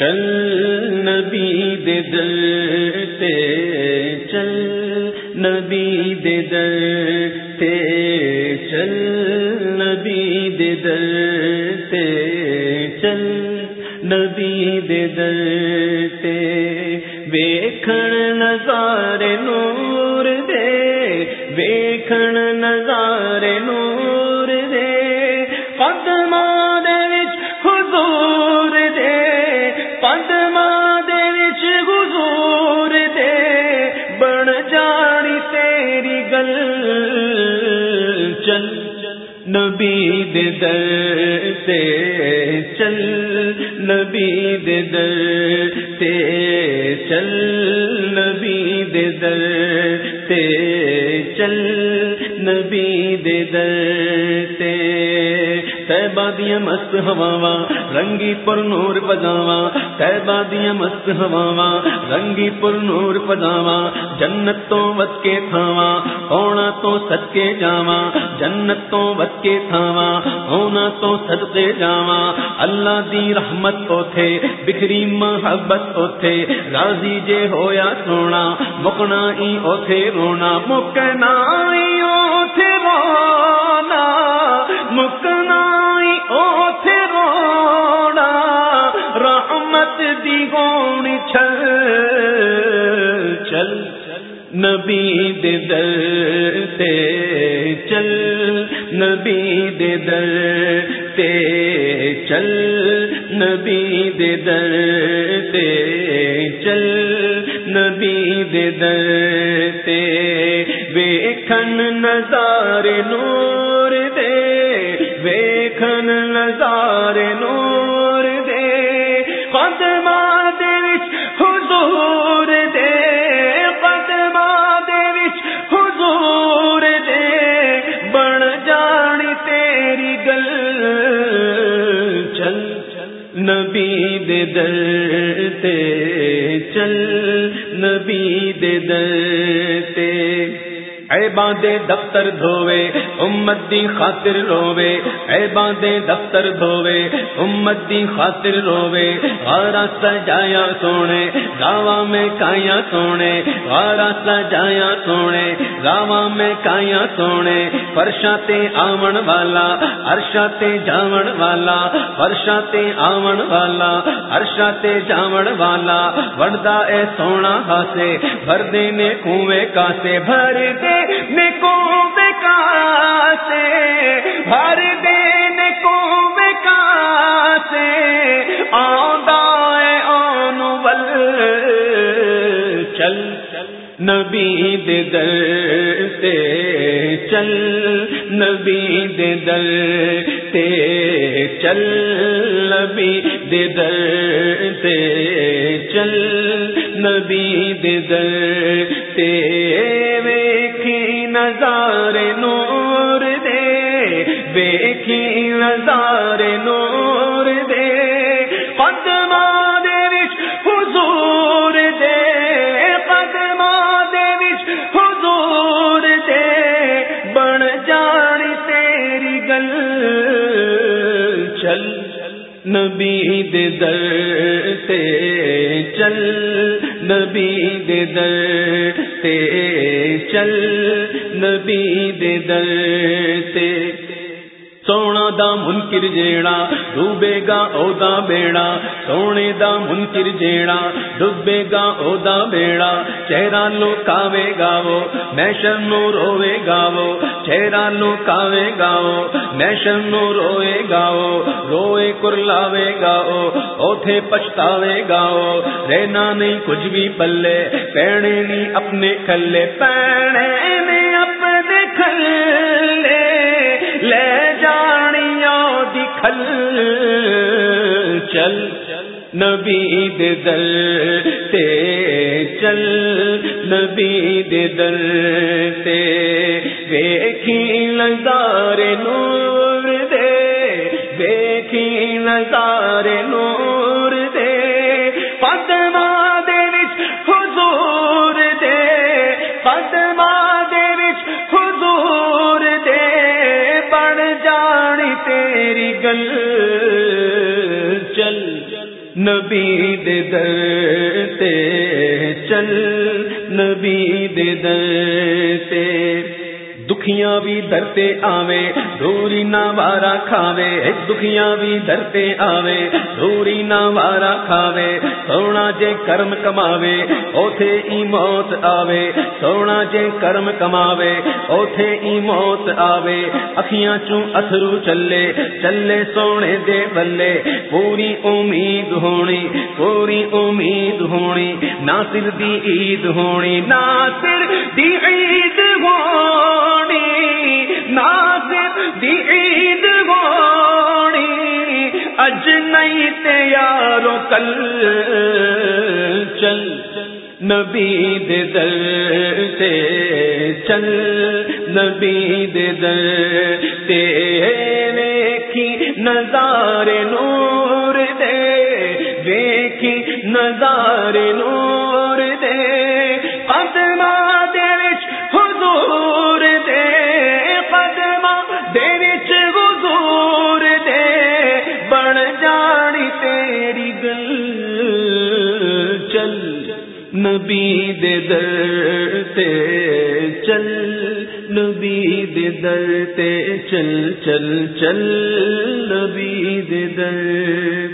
چل نبی دے دل تے چل نبی دے دل تے چل نبی دے دل تے چل نبی دے دل تے ویکھن نظر چل نبی دے در تے چل نبی دے در تے چل نبی دے در تے چل نبی دے در تے دیا مست ہوا رنگی پر نور پجاوا تیبا دیا مست ہوا رنگی پر نور پجاوا جنت تو وت کے تھاوا ہونا تو سد کے جاوا جنت تو وت کے تھاوا ہونا تو سد کے جاوا اللہ دی رحمت تو تھے بکھری محبت تو تھے راضی جے ہویا سونا، مکنا ہی اوتھے رونا۔ مکنا ہی اوتھے رونا، مکنا رحمت دی گونی چل چل، نبی دے در تے چل، نبی دے در تے چل، نبی دے در تے چل، نبی دے در تے ویکھن نظار نور نبی دے در تے چل نبی دے در تے اے باندے دفتر دھوے امت دی خاطر روے اے باندے دفتر دھوے امت دی خاطر روے غارا سجایا سونے گاوا میں کایا سونے۔ غارا سجایا سونے گاوا میں کایا سونے۔ فرشا تے آون والا ارشا تے جاون والا فرشا تے آون والا ارشا تے جاون والا۔ وڑدا اے سونا ہاسے بھر دینے کنویں کاسے بھر دے کو سے بھر دینے کو سے آن ول چل، نبی دے در تے چل، نبی دے در تے چل، نبی دے در تے چل، نبی دے در تے دیکھی نظار نور دے۔ پدما وچ حضور دے۔ پدما وچ حضور دے۔ بن جانی تیری گل چل۔ نبی دے در تے چل۔ نبی دے در تے چل۔ نبی دے در تے سونا دا منکر جیڑا ڈوبے گا او دا بیڑا سونے دا منکر جیڑا ڈوبے گا او دا بیڑا چہرہ لو کاوے گا وہ میشر نو روے گا وہ چہرہ لو کاوے گا وہ میشر نو روے گا وہ روئے کرلاوے گا وہ اوتھے پچھتاوے گا وہ رہنا نہیں کچھ بھی پلے پیڑے نہیں اپنے کھلے پیڑے چل، نبی دے در تے چل، نبی دے در تے ویکھی نظار نور دے، ویکھی نظار نور دے پدما دے وچ حضور دے پدما دے وچ حضور دے بن جانی تیری گل نبی دے در تے چل نبی دے در تے دکھیاں بھی درتے آوے دوری نہ وارا کھاوے دکھیاں بھی درتے آوے دوری نہ وارا کھاوے سونا جے کرم کماوے اوتھے ای موت آوے سونا جے کرم کماوے اوتھے ای موت آوے اکھیاں چوں اتھرو چلے چلے سونے دے بلے پوری امید ہونی پوری امید ہونی ناصر دی عید ہونی ناصر دی عید ہونی دی عید گوڑی اج نہیں تیارو کل۔ چل، نبی دے در تے چل۔ نبی دے در تے ویکھی نظار نور دے۔ ویکھی نظار نور نبی دے در تے چل، نبی دے در تے چل چل چل نبی دے در